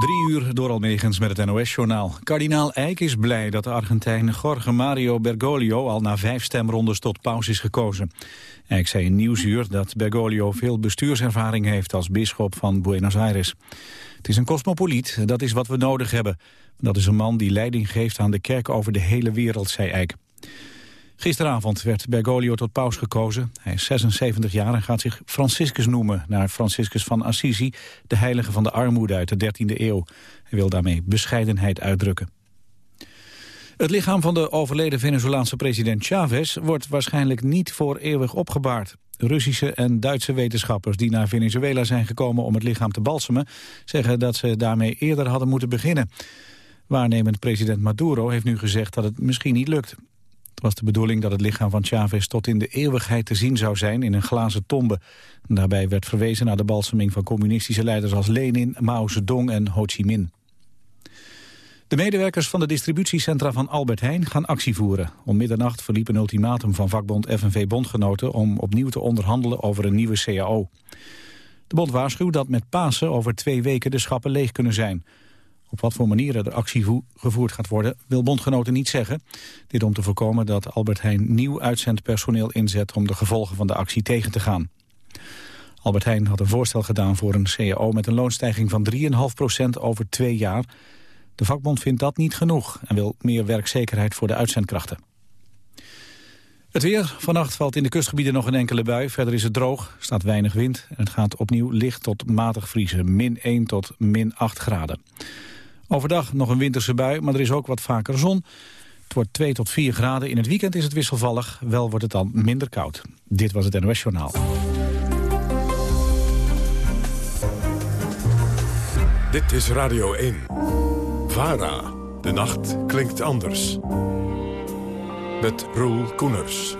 Drie uur door Almegens met het NOS-journaal. Kardinaal Eijk is blij dat de Argentijn Jorge Mario Bergoglio... al na vijf stemrondes tot paus is gekozen. Eijk zei in Nieuwsuur dat Bergoglio veel bestuurservaring heeft... als bisschop van Buenos Aires. Het is een cosmopoliet, dat is wat we nodig hebben. Dat is een man die leiding geeft aan de kerk over de hele wereld, zei Eijk. Gisteravond werd Bergoglio tot paus gekozen. Hij is 76 jaar en gaat zich Franciscus noemen... naar Franciscus van Assisi, de heilige van de armoede uit de 13e eeuw. Hij wil daarmee bescheidenheid uitdrukken. Het lichaam van de overleden Venezolaanse president Chavez... wordt waarschijnlijk niet voor eeuwig opgebaard. Russische en Duitse wetenschappers die naar Venezuela zijn gekomen... om het lichaam te balsemen, zeggen dat ze daarmee eerder hadden moeten beginnen. Waarnemend president Maduro heeft nu gezegd dat het misschien niet lukt. Het was de bedoeling dat het lichaam van Chavez tot in de eeuwigheid te zien zou zijn in een glazen tombe. Daarbij werd verwezen naar de balseming van communistische leiders als Lenin, Mao Zedong en Ho Chi Minh. De medewerkers van de distributiecentra van Albert Heijn gaan actie voeren. Om middernacht verliep een ultimatum van vakbond FNV Bondgenoten... om opnieuw te onderhandelen over een nieuwe CAO. De bond waarschuwt dat met Pasen over twee weken de schappen leeg kunnen zijn. Op wat voor manieren er actie gevoerd gaat worden, wil bondgenoten niet zeggen. Dit om te voorkomen dat Albert Heijn nieuw uitzendpersoneel inzet om de gevolgen van de actie tegen te gaan. Albert Heijn had een voorstel gedaan voor een CAO met een loonstijging van 3,5% over twee jaar. De vakbond vindt dat niet genoeg en wil meer werkzekerheid voor de uitzendkrachten. Het weer. Vannacht valt in de kustgebieden nog een enkele bui. Verder is het droog, staat weinig wind en het gaat opnieuw licht tot matig vriezen. Min 1 tot min 8 graden. Overdag nog een winterse bui, maar er is ook wat vaker zon. Het wordt 2 tot 4 graden. In het weekend is het wisselvallig. Wel wordt het dan minder koud. Dit was het NOS Journaal. Dit is Radio 1. VARA. De nacht klinkt anders. Met Roel Koeners.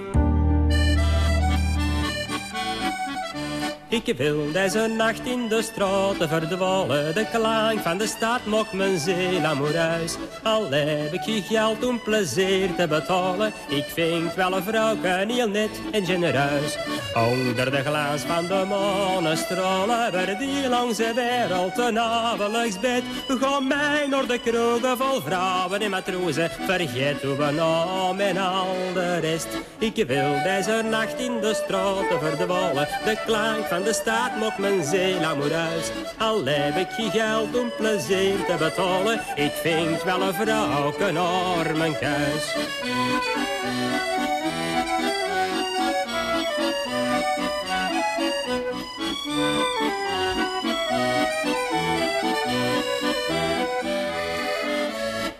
Ik wil deze nacht in de straten verdwalen. De klank van de stad mokt mijn ziel amoureus. Al heb ik je geld om plezier te betalen. Ik vind wel een vrouw heel net en genereus. Onder de glans van de manestralen. Waar die langs wereld een avondelijks bed. Ga mij naar de kroegen vol vrouwen en matrozen. Vergeet uw naam en al de rest. Ik wil deze nacht in de straten verdwalen. De klank van de stad mocht mijn ziel amoureus. Al heb ik je geld om plezier te betalen. Ik vind wel een vrouw naar mijn kuis.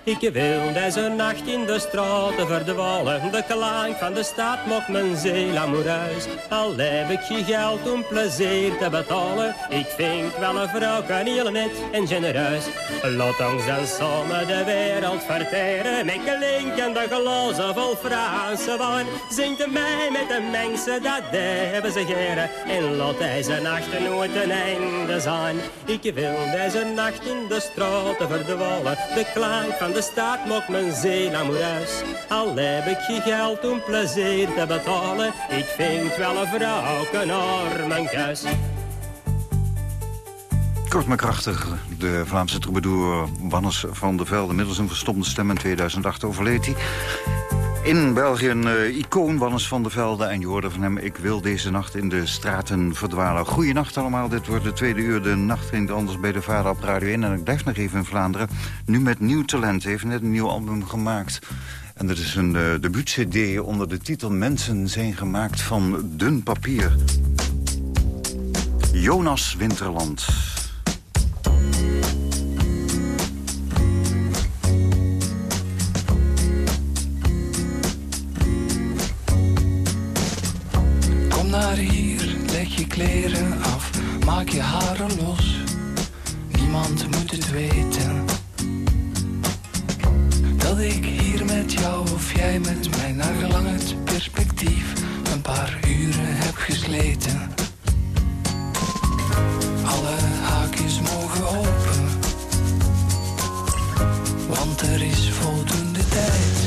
Ik wil deze nacht in de straten verdwalen. De klank van de stad mocht mijn ziel amoureus. Al heb ik je geld om plezier te betalen. Ik vind wel een vrouw heel net en genereus. Laat ons dan samen de wereld verteren. Met klinkende glazen vol Franse wijn. Zingt mij met de mensen, dat hebben ze geren. En laat deze nacht nooit een einde zijn. Ik wil deze nacht in de straten verdwalen. De klank van de staat mocht mijn zee amoureus. Al heb ik je geld om plezier te betalen. Ik vind wel een vrouw naar mijn kuis. Kort maar krachtig, de Vlaamse troubadour Wannes van der Velde... middels een verstomde stem in 2008 overleed hij. In België een uh, icoon, Wannes van der Velde. En je hoorde van hem, ik wil deze nacht in de straten verdwalen. Goeienacht allemaal, dit wordt de tweede uur. De nacht ging anders bij de vader op Radio 1. En ik blijf nog even in Vlaanderen. Nu met nieuw talent, heeft net een nieuw album gemaakt. En dat is een uh, debuut-cd onder de titel Mensen zijn gemaakt van dun papier. Jonas Winterland. Naar hier, leg je kleren af, maak je haren los. Niemand moet het weten. Dat ik hier met jou of jij met mij naar gelang het perspectief een paar uren heb gesleten. Alle haakjes mogen open, want er is voldoende tijd.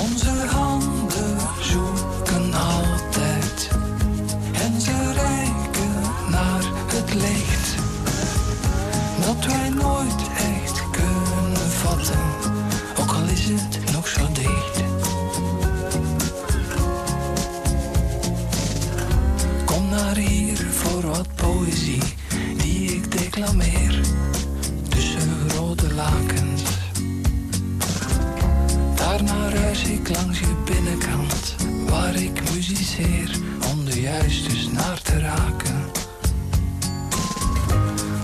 Onze handen de juiste snaar te raken.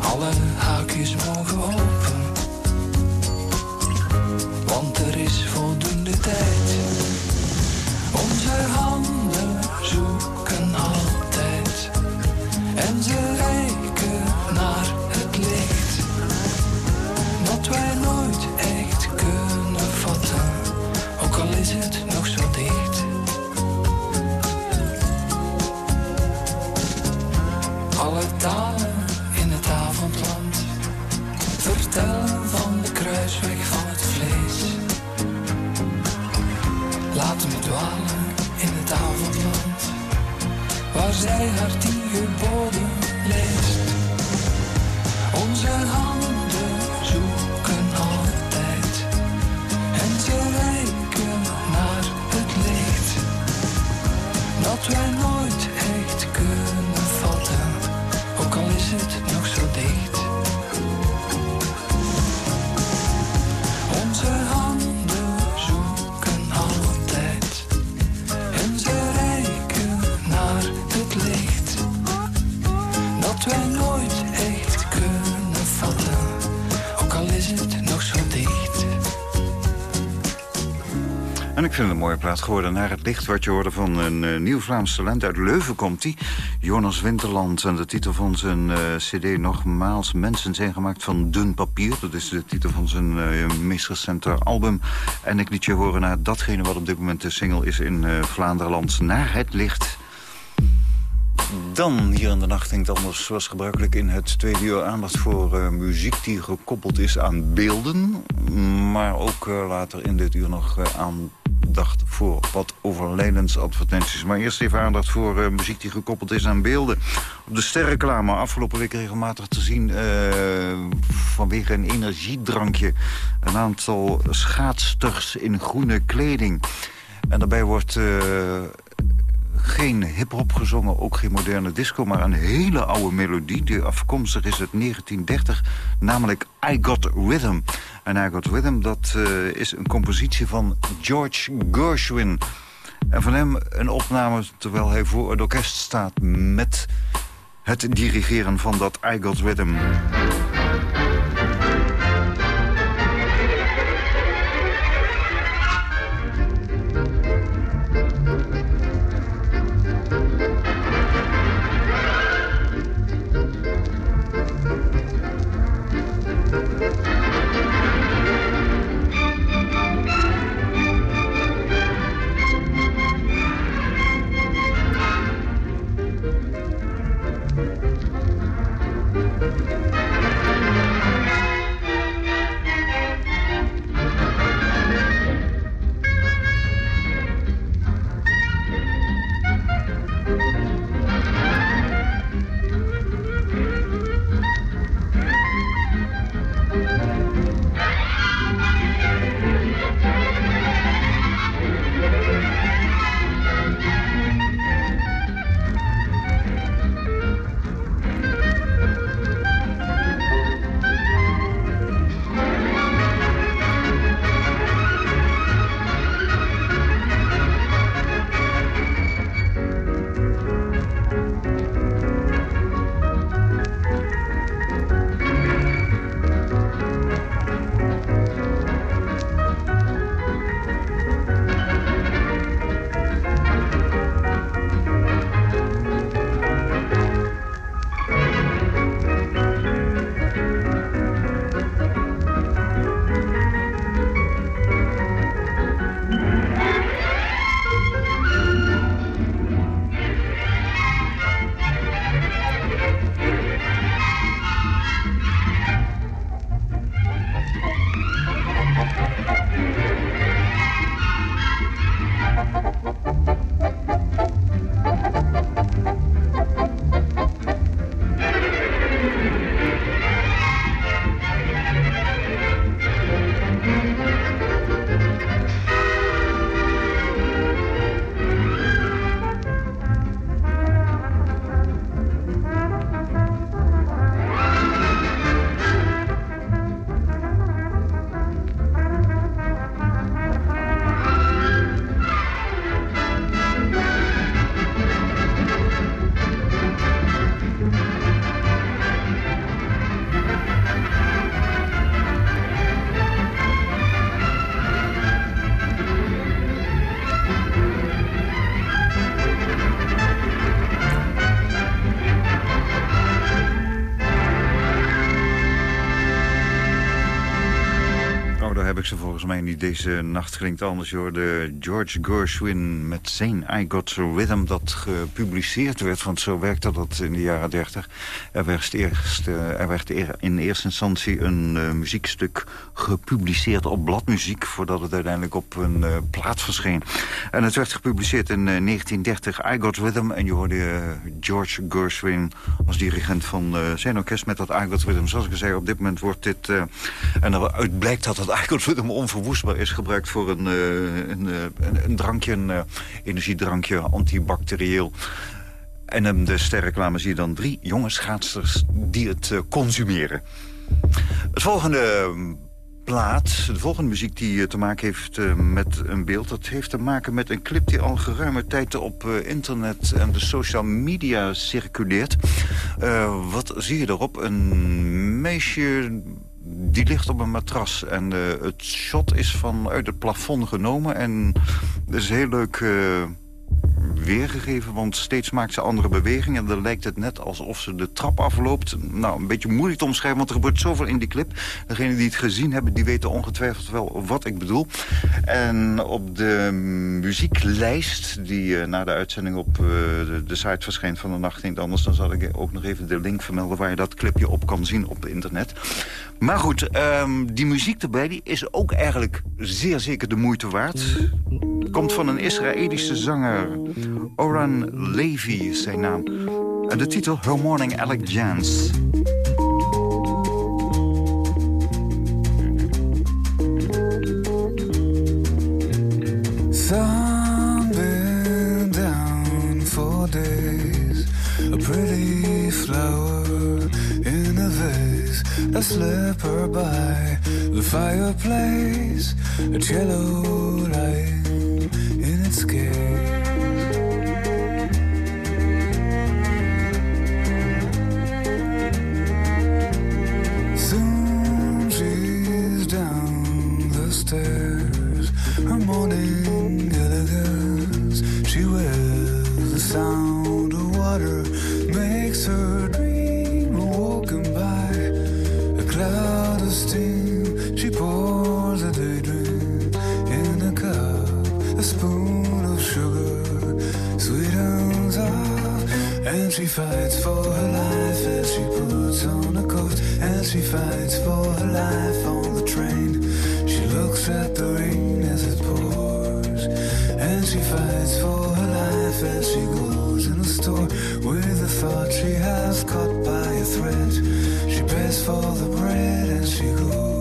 Alle haakjes mogen open, want er is voldoende tijd. Onze geworden. Naar het licht wat je hoorde van een eh, nieuw Vlaams talent. Uit Leuven komt hij. Jonas Winterland. En de titel van zijn eh, cd nogmaals. Mensen zijn gemaakt van dun papier. Dat is de titel van zijn eh, meest recente album. En ik liet je horen naar datgene wat op dit moment de single is in Vlaanderenland. Naar het licht. Dan hier in de nacht denkt anders zoals gebruikelijk in het tweede uur aandacht voor muziek die gekoppeld is aan beelden. Maar ook later in dit uur nog eh, voor wat overlijdensadvertenties. Maar eerst even aandacht voor eh, muziek die gekoppeld is aan beelden. Op de sterreclame afgelopen week regelmatig te zien eh, vanwege een energiedrankje. Een aantal schaatsters in groene kleding. En daarbij wordt... eh, geen hip-hop gezongen, ook geen moderne disco... maar een hele oude melodie die afkomstig is uit 1930, namelijk I Got Rhythm. En I Got Rhythm, dat eh, is een compositie van George Gershwin. En van hem een opname terwijl hij voor het orkest staat... met het dirigeren van dat I Got Rhythm. Deze nacht klinkt anders, hoor. De George Gershwin met zijn I Got Rhythm... dat gepubliceerd werd, want zo werkte dat in de jaren 30. Er werd, eerst, uh, er werd in eerste instantie een uh, muziekstuk gepubliceerd op bladmuziek... voordat het uiteindelijk op een uh, plaat verscheen. En het werd gepubliceerd in 1930, I Got Rhythm... en je hoorde George Gershwin als dirigent van zijn orkest met dat I Got Rhythm. Zoals ik zei, op dit moment wordt dit... en eruit blijkt dat het I Got Rhythm onverwoestbaar is gebruikt voor een, een, een, drankje, een energiedrankje, antibacterieel. En in de sterreclame zie je dan drie jonge schaatsters die het consumeren. Het volgende plaat, de volgende muziek die uh, te maken heeft uh, met een beeld... dat heeft te maken met een clip die al geruime tijd op internet en de social media circuleert. wat zie je erop? Een meisje die ligt op een matras. En het shot is vanuit het plafond genomen. En dat is heel leuk weergegeven, want steeds maakt ze andere bewegingen. En dan lijkt het net alsof ze de trap afloopt. Nou, een beetje moeilijk te omschrijven, want er gebeurt zoveel in die clip. Degenen die het gezien hebben, die weten ongetwijfeld wel wat ik bedoel. En op de muzieklijst die uh, na de uitzending op uh, de, de, site verschijnt van de Nacht Niet Anders... dan zal ik ook nog even de link vermelden waar je dat clipje op kan zien op internet. Maar goed, um, die muziek erbij die is ook eigenlijk zeer zeker de moeite waard. Komt van een Israëlische zanger... Oran Levy is zijn naam. En de titel Her Morning Elegance. Sun been down for days A pretty flower A slipper by the fireplace A cello light in its case Soon she's down the stairs, her morning elegance. She wears the sound of water, makes her dream walking by cloud of steam. She pours a daydream in a cup, a spoon of sugar sweetens up, and she fights for her life as she puts on a coat, and she fights for her life on the train. She looks at the rain as it pours. And she fights for her life as she goes in a store With a thought she has caught by a thread. She pays for the bread and she goes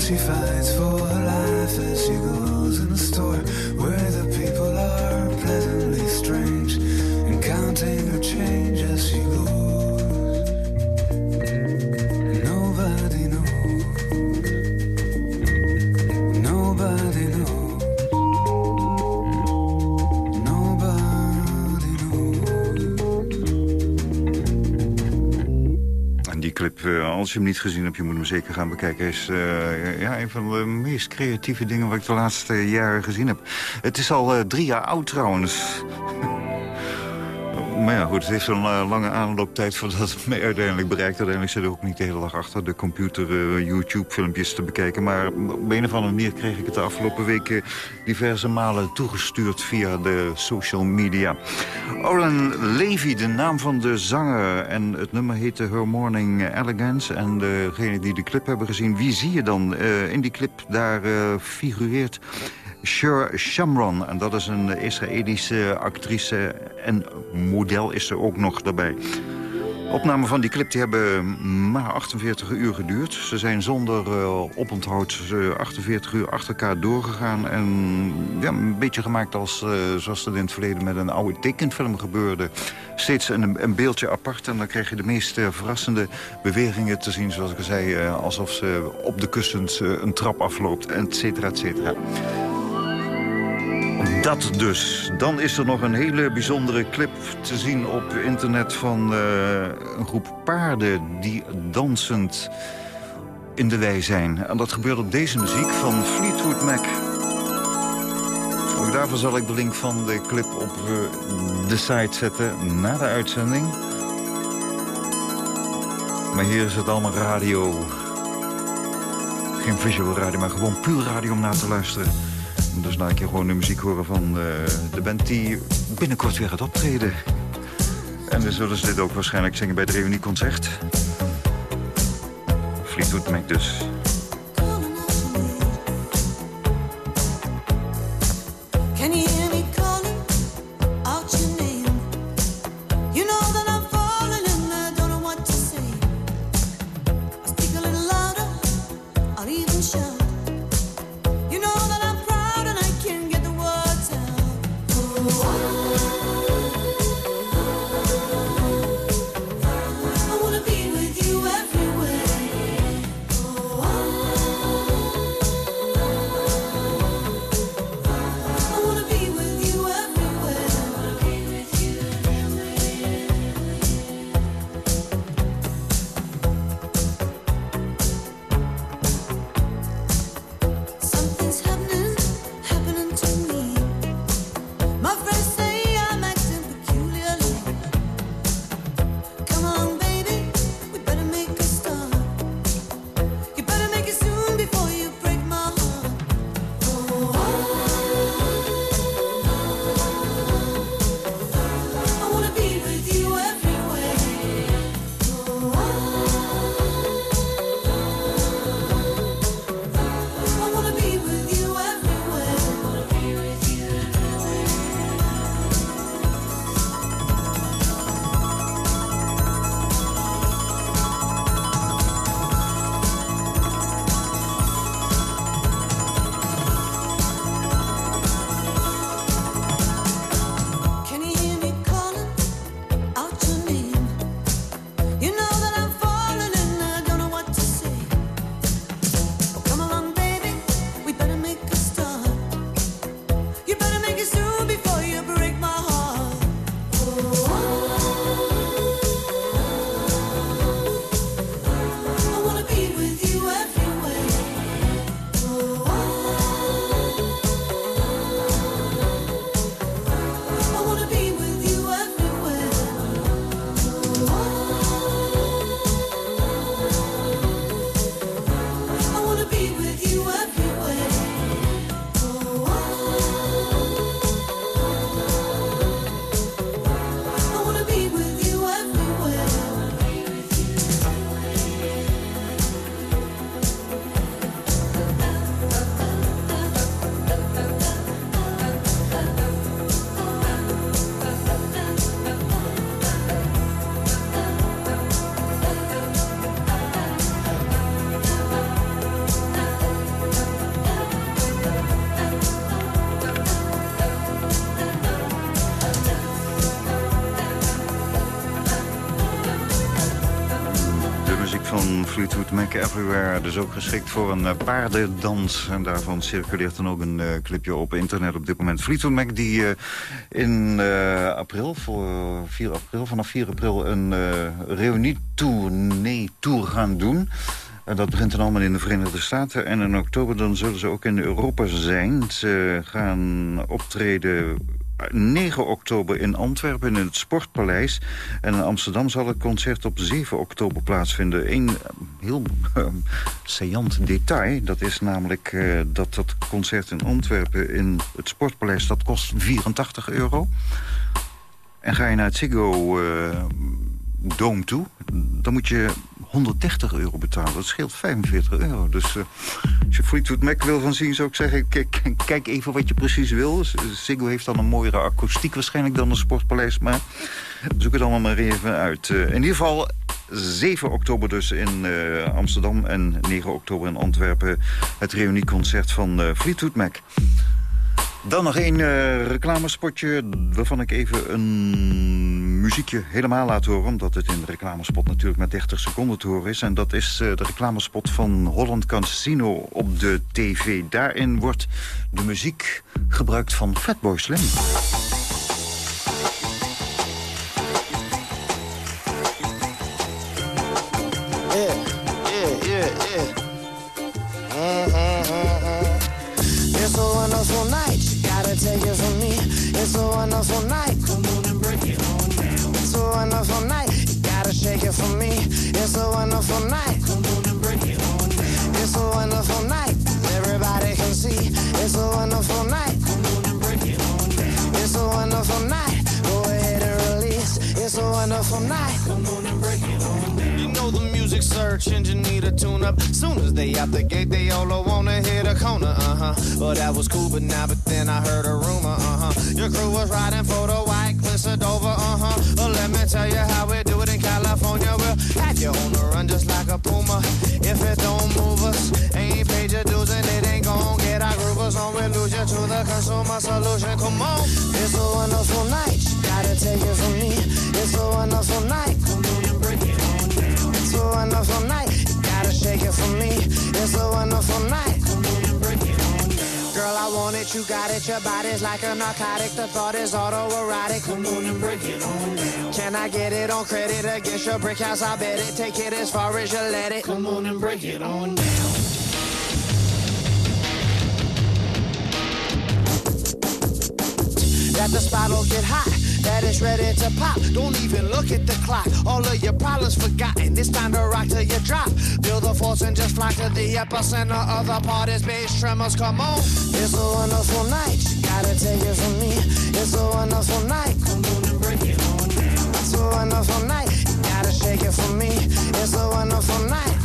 she fights for her life as she goes in the store. Where als je hem niet gezien hebt, je moet hem zeker gaan bekijken. Is uh, ja, een van de meest creatieve dingen wat ik de laatste jaren gezien heb. Het is al drie jaar oud trouwens. Ja, goed, het heeft zo'n uh, lange aanlooptijd voordat het mij uiteindelijk bereikt. Uiteindelijk zit ik ook niet de hele dag achter de computer uh, YouTube-filmpjes te bekijken. Maar op een of andere manier kreeg ik het de afgelopen weken diverse malen toegestuurd via de social media. Oren Levy, de naam van de zanger. En het nummer heette Her Morning Elegance. En degene die de clip hebben gezien, wie zie je dan? Uh, in die clip daar figureert Shur Shamron. En dat is een Israëlische actrice en model is er ook nog daarbij. Opname van die clip die hebben maar 48 uur geduurd. Ze zijn zonder uh, oponthoud 48 uur achter elkaar doorgegaan. En ja, een beetje gemaakt als, uh, zoals dat in het verleden met een oude tekenfilm gebeurde. Steeds een, een beeldje apart en dan krijg je de meest uh, verrassende bewegingen te zien. Zoals ik al zei, alsof ze op de kussens een trap afloopt, et cetera, et cetera. Dat dus. Dan is er nog een hele bijzondere clip te zien op internet... van uh, een groep paarden die dansend in de wei zijn. En dat gebeurt op deze muziek van Fleetwood Mac. Ook daarvoor zal ik de link van de clip op uh, de site zetten na de uitzending. Maar hier is het allemaal radio. Geen visual radio, maar gewoon puur radio om naar te luisteren. Dus laat je gewoon de muziek horen van uh, de band die binnenkort weer gaat optreden. En dan zullen ze dit ook waarschijnlijk zingen bij het reunieconcert. Fleetwood Mac dus. Everywhere. Dus ook geschikt voor een paardendans. En daarvan circuleert dan ook een clipje op internet op dit moment. Fleetwood Mac die in april, voor 4 april, vanaf 4 april... een reunie-tournee-tour gaan doen... En dat begint dan allemaal in de Verenigde Staten. En in oktober dan zullen ze ook in Europa zijn. Ze gaan optreden 9 oktober in Antwerpen in het Sportpaleis. En in Amsterdam zal het concert op 7 oktober plaatsvinden. Een heel uh, saillant detail, dat is namelijk uh, dat dat concert in Antwerpen in het Sportpaleis... dat kost 84 euro. En ga je naar het Ziggo uh, Dome toe, dan moet je 130 euro betalen. Dat scheelt 45 euro. Dus uh, als je Fleetwood Mac wil van zien, zou ik zeggen... Kijk, even wat je precies wil. Ziggo heeft dan een mooiere akoestiek waarschijnlijk dan een sportpaleis. Maar zoek het allemaal maar even uit. Uh, in ieder geval 7 oktober dus in uh, Amsterdam en 9 oktober in Antwerpen... het reunieconcert van Fleetwood Mac. Dan nog één uh, reclamespotje waarvan ik even een muziekje helemaal laat horen. Omdat het in de reclamespot natuurlijk met 30 seconden te horen is. En dat is uh, de reclamespot van Holland Casino op de tv. Daarin wordt de muziek gebruikt van Fatboy Slim. Gotta it for me. It's a wonderful night. Come on and break it on down. It's a wonderful night. Everybody can see. It's a wonderful night. Come on and break it on down. It's a wonderful night. Go ahead and release. It's a wonderful night. Come on and break it on down. You know the music search engine need a tune up. Soon as they out the gate, they all wanna hit a corner. Uh huh. Well, that was cool, but now, but then I heard a rumor. Uh huh. Your crew was riding for the white cliffs of Dover. Uh huh. Well, let me tell you how it Have you on the run just like a puma. If it don't move us, ain't paid your dues and it ain't gon' get our groovers on. We lose you to the consumer solution. Come on. It's a wonderful night. Gotta take it from me. It's a wonderful night. Come on and break it on down. It's a wonderful night. You Gotta shake it for me. It's a wonderful night. Come on and break it on down. Girl, I want it, you got it. Your body's like a narcotic. The thought is autoerotic. Come on and break it on down. Can I get it on credit against your brick house? I bet it. Take it as far as you let it. Come on and break it on down. That the spot'll get hot, that it's ready to pop. Don't even look at the clock. All of your problems forgotten. It's time to rock till you drop. Feel the force and just fly to the epicenter of the party's bass tremors. Come on. It's a wonderful night. You Gotta take it from me. It's a wonderful night. Come on and break it on down. It's a wonderful night. Gotta shake it for me. It's a wonderful night.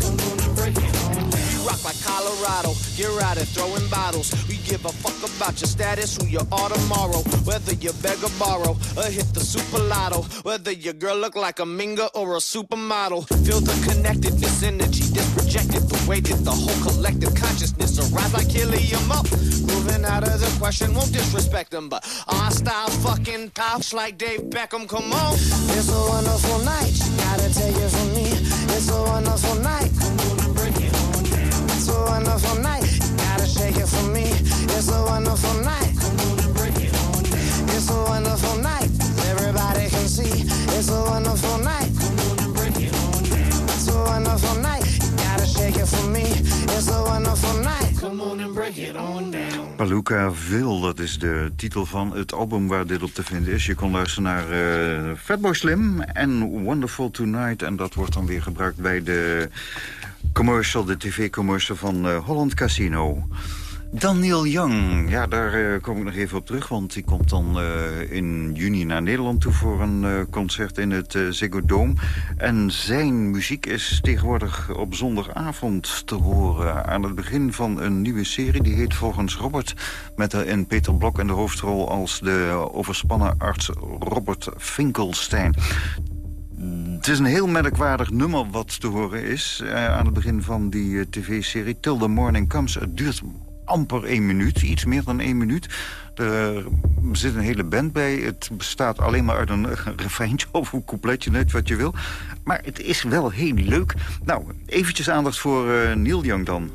Colorado. Get right at throwing bottles. We give a fuck about your status, who you are tomorrow. Whether you beg or borrow, or hit the super lotto. Whether your girl look like a minga or a supermodel. Feel the connectedness, energy that's projected. The way that the whole collective consciousness arise like helium up. Moving out of the question, won't disrespect them, but our style fucking pops like Dave Beckham. Come on. It's a wonderful night. Gotta take it from me. It's a wonderful night. Vil, dat is de titel van het album waar dit op te vinden is. Je kon luisteren naar uh, Fatboy Slim en Wonderful Tonight. En dat wordt dan weer gebruikt bij de commercial, de tv-commercial van uh, Holland Casino. Daniel Young, ja, daar uh, kom ik nog even op terug... want die komt dan uh, in juni naar Nederland toe... voor een uh, concert in het Ziggo Dome. En zijn muziek is tegenwoordig op zondagavond te horen... aan het begin van een nieuwe serie. Die heet volgens Robert, met in Peter Blok in de hoofdrol... als de overspannen arts Robert Finkelstein. Het is een heel merkwaardig nummer wat te horen is... aan het begin van die tv-serie. Till the Morning Comes. Het duurt amper één minuut, iets meer dan één minuut. Er zit een hele band bij. Het bestaat alleen maar uit een refreintje of een coupletje, net wat je wil. Maar het is wel heel leuk. Nou, eventjes aandacht voor uh, Neil Young dan.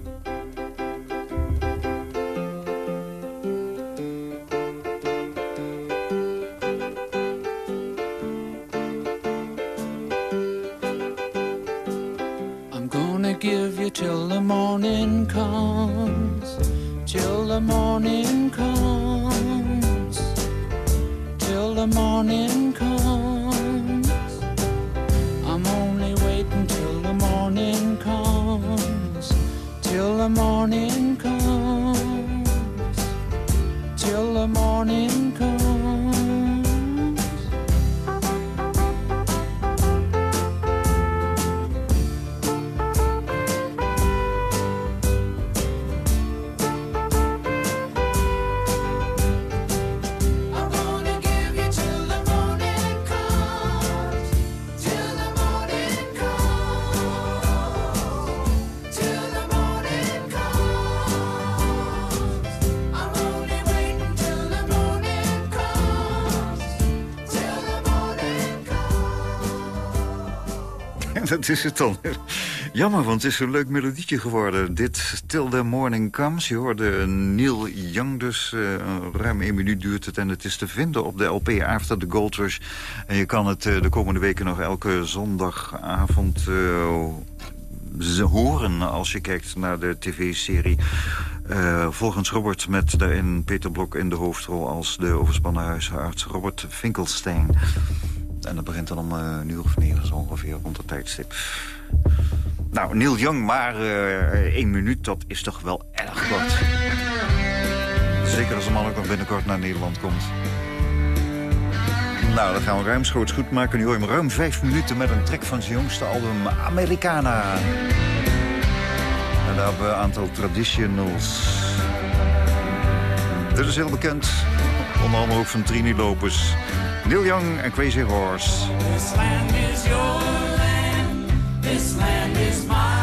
dat is het dan. Jammer, want het is een leuk melodietje geworden. Dit Till the Morning Comes. Je hoorde Neil Young dus. Uh, ruim één minuut duurt het en het is te vinden op de LP After the Gold Rush. En je kan het uh, de komende weken nog elke zondagavond uh, horen... als je kijkt naar de tv-serie... volgens Robert met daarin Peter Blok in de hoofdrol... als de overspannen huisarts Robert Finkelstein. En dat begint dan om uh, een uur of negen zo ongeveer, rond het tijdstip. Nou, Neil Young, maar uh, één minuut, dat is toch wel erg kort. Zeker als de man ook nog binnenkort naar Nederland komt. Nou, dan gaan we ruimschoots goed maken. Nu hoor je ruim vijf minuten met een track van zijn jongste album Americana. En daar hebben we een aantal traditionals. Dit is heel bekend. Onder andere ook van Trini Lopez. Neil Young and Crazy Horse. This land is your land. This land is my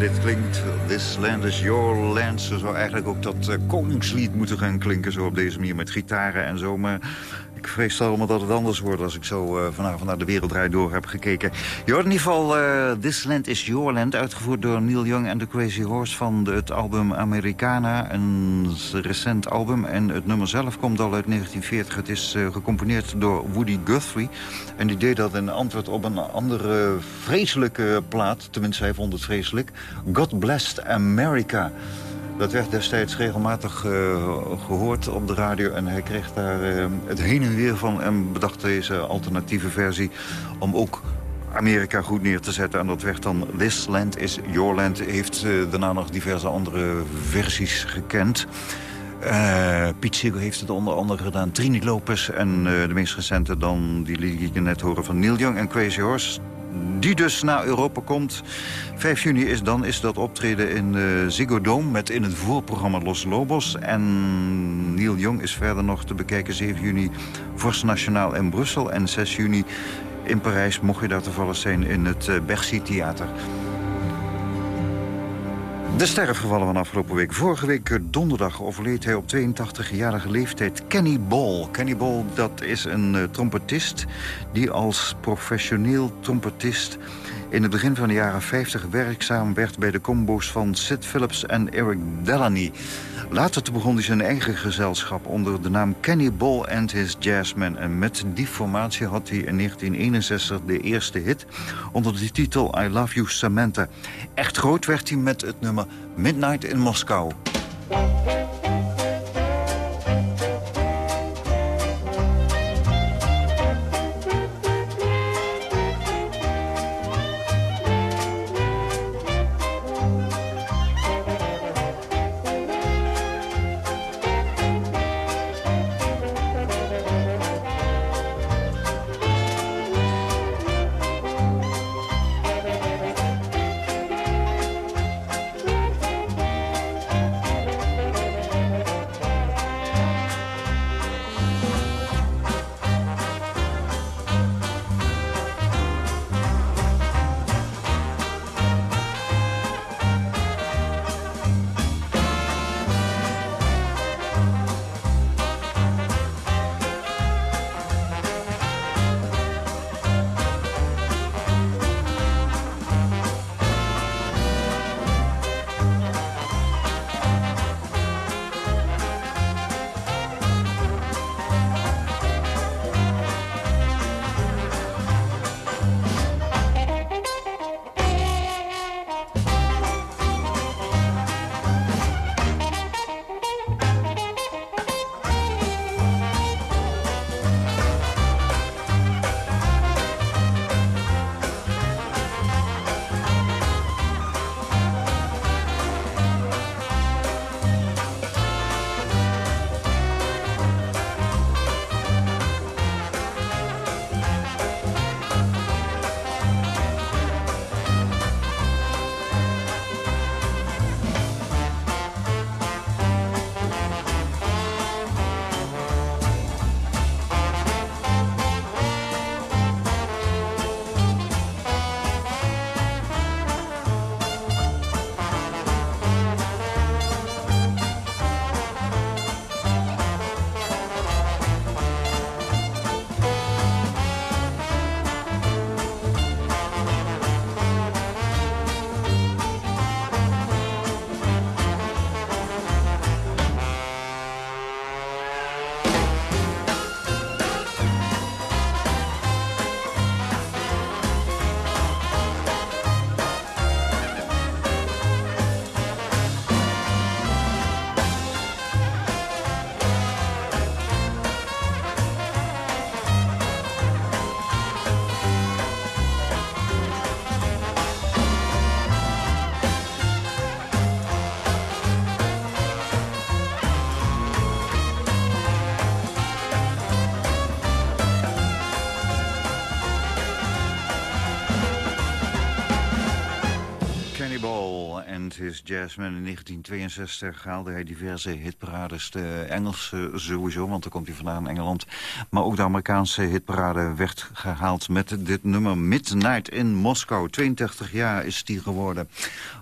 dit klinkt, This Land is Your Land. Zo zou eigenlijk ook dat uh, koningslied moeten gaan klinken... zo op deze manier met gitaren en zo. Maar vrees allemaal dat het anders wordt als ik zo uh, vanavond naar de Wereldrijd Door heb gekeken. Je in ieder geval uh, This Land is Your Land, uitgevoerd door Neil Young en The Crazy Horse van het album Americana. Een recent album en het nummer zelf komt al uit 1940. Het is uh, gecomponeerd door Woody Guthrie. En die deed dat in antwoord op een andere vreselijke plaat. Tenminste, hij vond het vreselijk. God Blessed America. Dat werd destijds regelmatig uh, gehoord op de radio. En hij kreeg daar uh, het heen en weer van en bedacht deze alternatieve versie... om ook Amerika goed neer te zetten. En dat werd dan This Land is Your Land. Heeft uh, daarna nog diverse andere versies gekend. Uh, Piet Siegel heeft het onder andere gedaan. Trini Lopez en de meest recente dan... die liet ik net horen van Neil Young en Crazy Horse die dus naar Europa komt. 5 juni is dan is dat optreden in uh, Ziggo Dome met in het voorprogramma Los Lobos. En Neil Young is verder nog te bekijken 7 juni Vorst Nationaal in Brussel. En 6 juni in Parijs, mocht je daar toevallig zijn, in het uh, Bercy Theater. De sterfgevallen van afgelopen week. Vorige week donderdag overleed hij op 82-jarige leeftijd Kenny Ball. Kenny Ball, dat is een uh, trompetist die als professioneel trompetist in het begin van de jaren 50 werkzaam werd bij de combo's van Sid Phillips en Eric Delaney. Later begon hij zijn eigen gezelschap onder de naam Kenny Ball and His Jazzmen. En met die formatie had hij in 1961 de eerste hit onder de titel I Love You Samantha. Echt groot werd hij met het nummer Midnight in Moskou. Is Jasmine. In 1962 haalde hij diverse hitparades. De Engelse sowieso, want daar komt hij vandaan, Engeland. Maar ook de Amerikaanse hitparade werd gehaald met dit nummer Midnight in Moskou. 32 jaar is die geworden.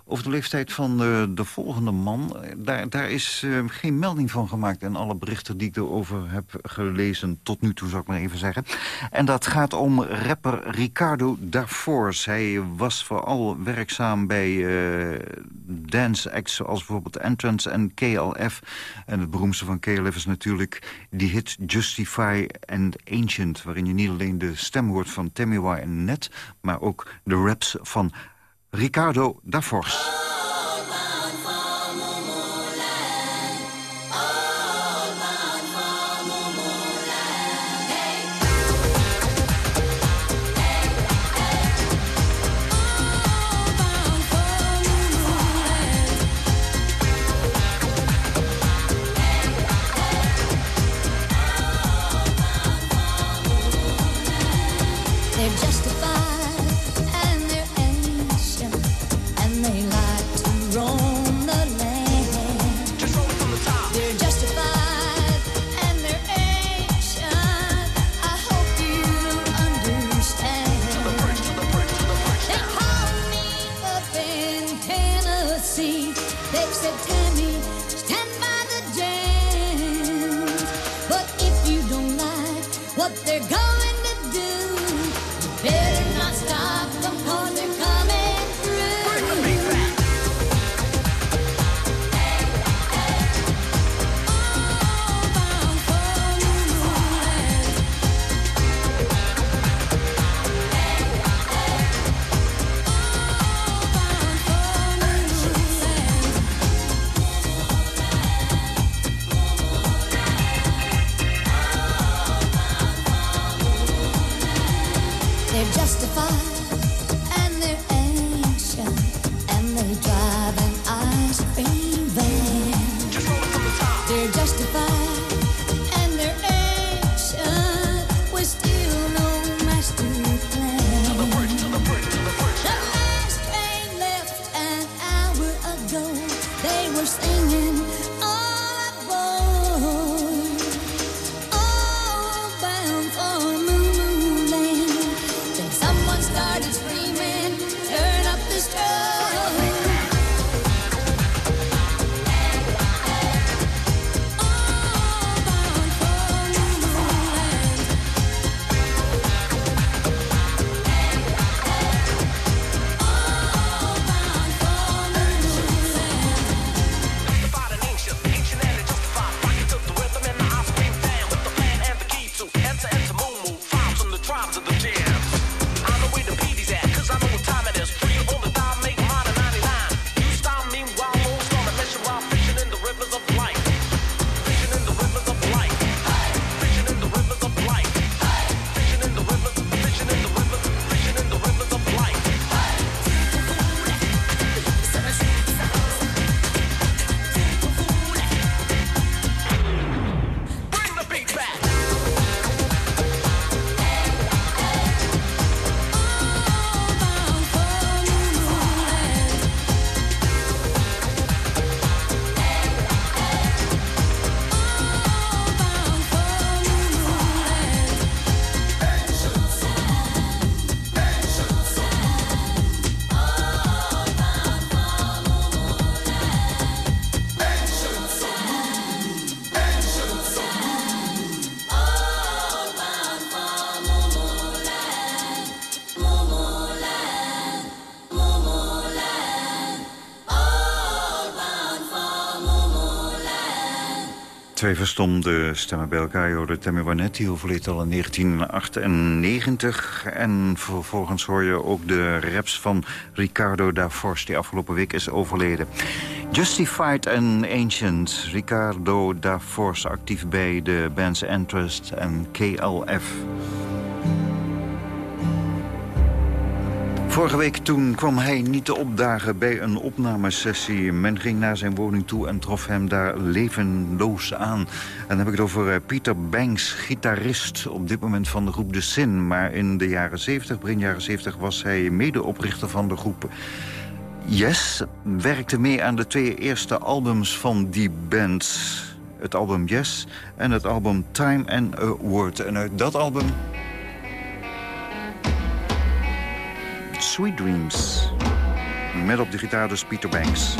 Over de leeftijd van de, de volgende man, daar, daar is uh, geen melding van gemaakt... in alle berichten die ik erover heb gelezen tot nu toe, zou ik maar even zeggen. En dat gaat om rapper Ricardo Davors. Hij was vooral werkzaam bij uh, dance acts zoals bijvoorbeeld Entrance en KLF. En het beroemdste van KLF is natuurlijk die hit Justify and Ancient... waarin je niet alleen de stem hoort van Tamiwa en Net... maar ook de raps van Ricardo da fun. Twee verstomde stemmen bij elkaar. Je Tammy Barnett, die overleed al in 1998. En vervolgens hoor je ook de raps van Ricardo da Force... die afgelopen week is overleden. Justified and Ancient. Ricardo da Force actief bij de bands Interest en KLF. Vorige week toen kwam hij niet te opdagen bij een opnamesessie. Men ging naar zijn woning toe en trof hem daar levenloos aan. En dan heb ik het over eh, Peter Banks, gitarist op dit moment van de groep De Sin. Maar in de jaren 70, begin jaren 70, was hij medeoprichter van de groep Yes werkte mee aan de twee eerste albums van die band. Het album Yes en het album Time and a Word. En uit dat album... Sweet Dreams. Met op de gitaar dus Peter Banks.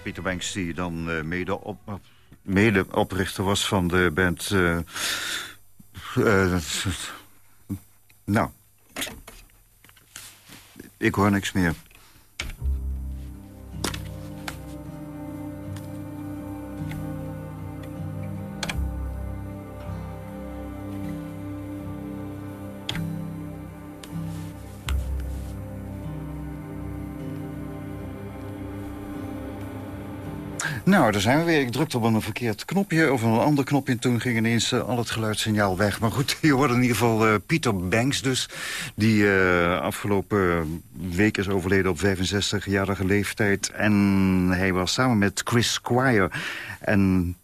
Peter Banks die dan eh, mede, op, mede oprichter was van de band... eh, eh, nou, ik hoor niks meer. Nou, daar zijn we weer. Ik drukte op een verkeerd knopje of een ander knopje... en toen ging ineens eh, al het geluidssignaal weg. Maar goed, je hoorde in ieder geval eh, Pieter Banks dus... die eh, afgelopen week is overleden op 65-jarige leeftijd. En hij was samen met Chris Squire en...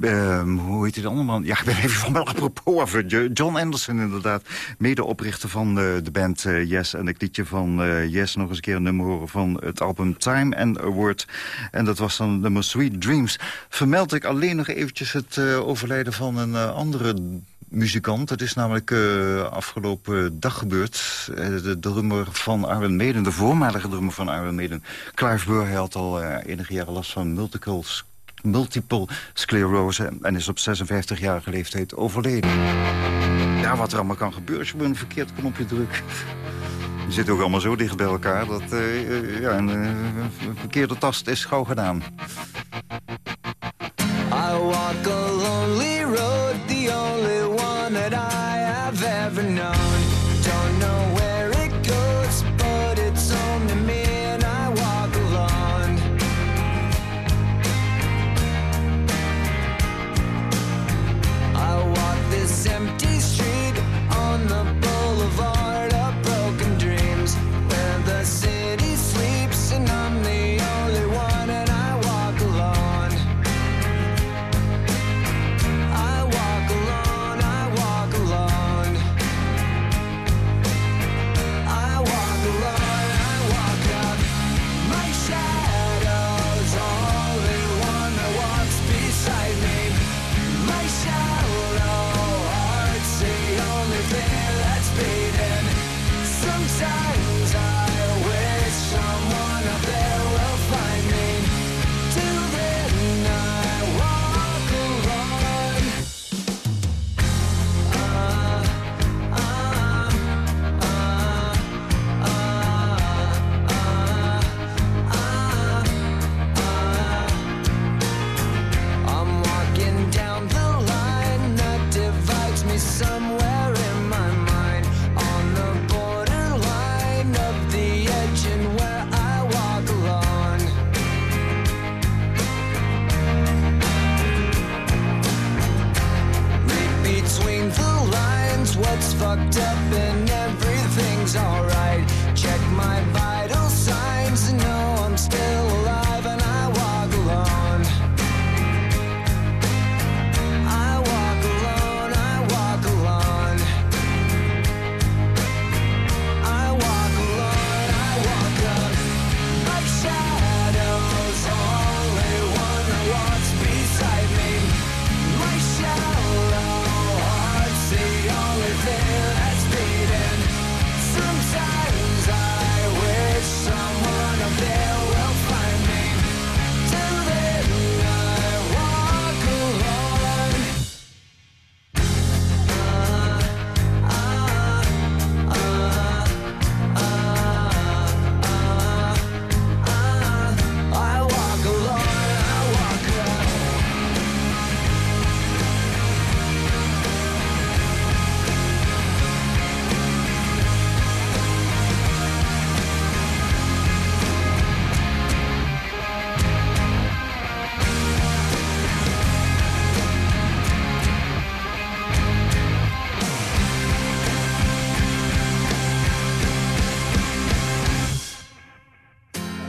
ehm, hoe heet die de andere man? Ja, ik ben even van mijn apropos af. Jo- John Anderson inderdaad, medeoprichter van eh, de band eh, Yes. En ik liet je van eh, Yes nog eens een keer een nummer horen van het album Time and Award. En dat was dan nummer Sweet Dreams. Vermeld ik alleen nog eventjes het overlijden van een andere muzikant. Het is namelijk eh, afgelopen dag gebeurd. De drummer van Iron Maiden, de voormalige drummer van Iron Maiden... Clive Burr, hij had al enige jaren last van multiple, multiple sclerose... en is op 56-jarige leeftijd overleden. Ja, wat er allemaal kan gebeuren als je een verkeerd knopje drukt. Je zit ook allemaal zo dicht bij elkaar dat eh, eh, ja, een eh, verkeerde tast is gauw gedaan. I walk a lonely road, the only one that I have ever known.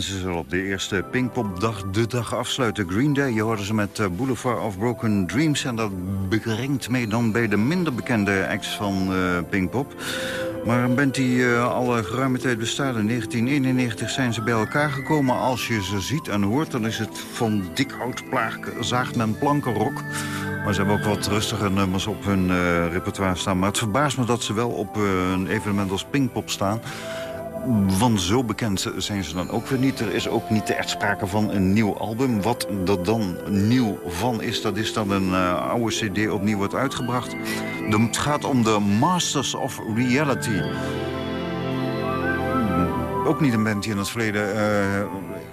Ze zullen op de eerste Pinkpopdag de dag afsluiten. Green Day, je hoorde ze met eh, Boulevard of Broken Dreams. En dat brengt mee dan bij de minder bekende acts van eh, Pinkpop. Maar een band die eh, al geruime tijd bestaat. In 1991 zijn ze bij elkaar gekomen. Als je ze ziet en hoort, dan is het van dik hout plaag, zaagt men plankenrok. Maar ze hebben ook wat rustige nummers op hun repertoire staan. Maar het verbaast me dat ze wel op een evenement als Pinkpop staan. Want zo bekend zijn ze dan ook weer niet. Er is ook niet echt sprake van een nieuw album. Wat er dan nieuw van is, dat is dan een eh, oude cd opnieuw wordt uitgebracht. Het gaat om de Masters of Reality. Ook niet een band die in het verleden eh,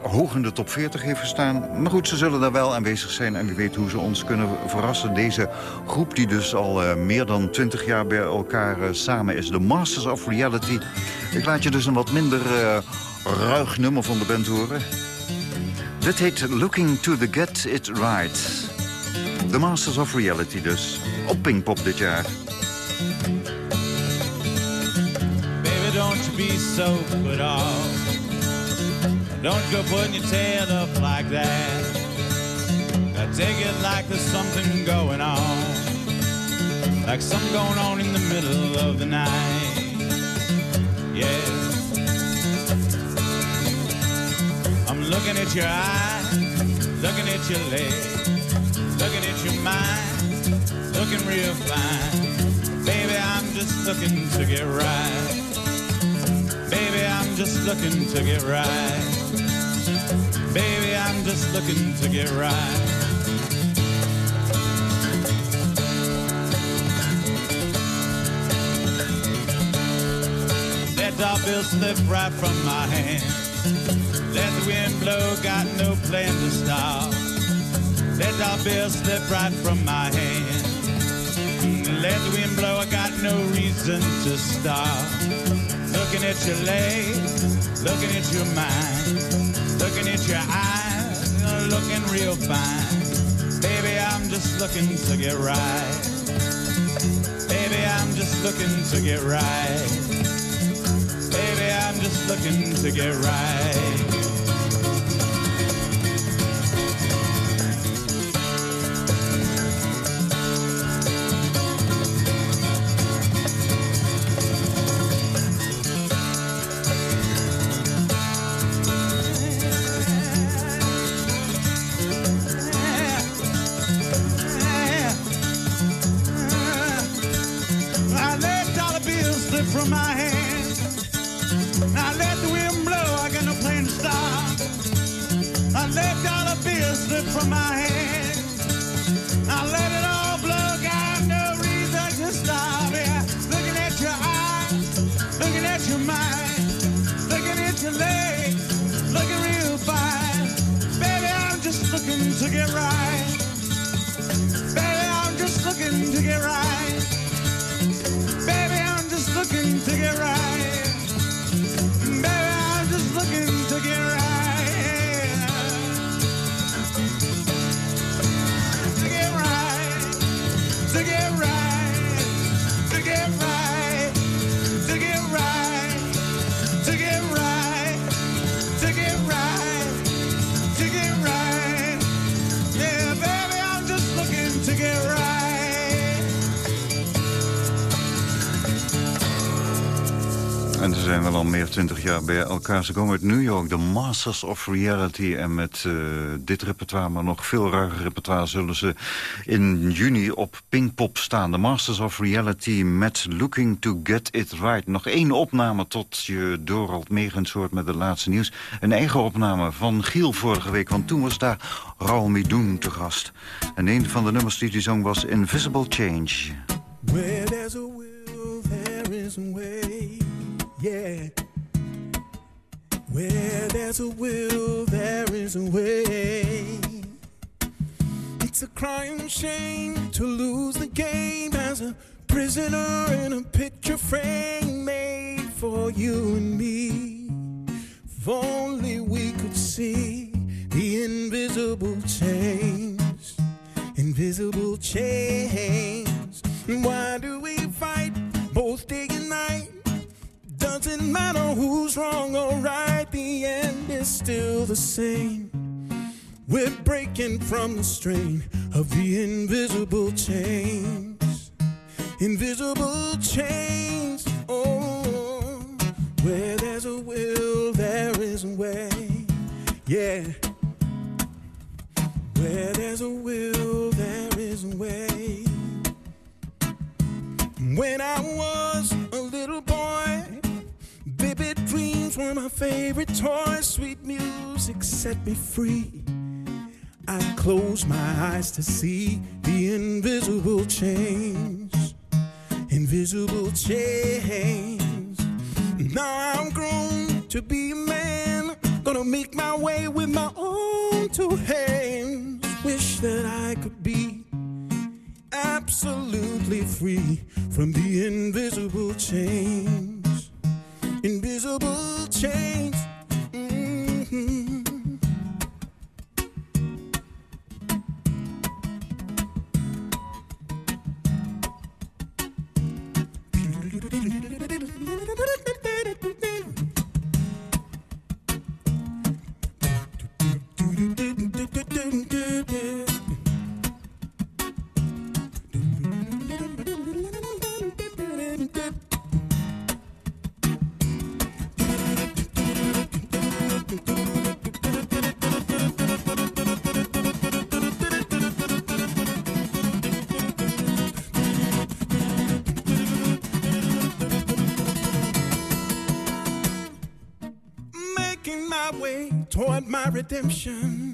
hoog in de top 40 heeft gestaan. Maar goed, ze zullen daar wel aanwezig zijn. En wie weet hoe ze ons kunnen verrassen. Deze groep die dus al eh, meer dan 20 jaar bij elkaar eh, samen is. De Masters of Reality. Ik laat je dus een wat minder eh, ruig nummer van de band horen. Dit heet Looking to the Get It Right. De Masters of Reality dus. Op Pinkpop dit jaar. Baby, don't be so. Don't go putting your tail up like that. I take it like there's something going on. Like something going on in the middle of the night. Yeah. I'm looking at your eyes, looking at your legs, looking at your mind, looking real fine. Baby, I'm just looking to get right. Baby, I'm just looking to get right. Baby, I'm just looking to get right. Let dollar bill slip right from my hand. Let the wind blow, got no plan to stop. Let dollar bill slip right from my hand. Let the wind blow, I got no reason to stop. Looking at your legs, looking at your mind, looking at your eyes, looking real fine. Baby, I'm just looking to get right. Baby, I'm just looking to get right. Baby, I'm just looking to get right. Meer dan 20 jaar bij elkaar. Ze komen uit New York, de Masters of Reality. En met eh, dit repertoire, maar nog veel ruiger repertoire... zullen ze in juni op Pinkpop staan. De Masters of Reality met Looking to Get It Right. Nog één opname tot je doorrolt meegens hoort met de laatste nieuws. Een eigen opname van Giel vorige week, want toen was daar Raul Midoen te gast. En een van de nummers die hij zong was Invisible Change. Where there's a will, there is a way. Yeah. Where there's a will, there is a way. It's a crying shame to lose the game as a prisoner in a picture frame made for you and me. If only we could see the invisible chains, invisible chains. Why do we fight both day and night? Doesn't matter who's wrong or right, the end is still the same. We're breaking from the strain of the invisible chains. Invisible chains. Oh, where there's a will, there is a way. Yeah. Where there's a will, there is a way. When I was a little boy, dreams were my favorite toys. Sweet music set me free. I closed my eyes to see the invisible chains, Invisible chains. Now I'm grown to be a man. Gonna make my way with my own two hands. Wish that I could be absolutely free from the invisible chains invisible chains. redemption.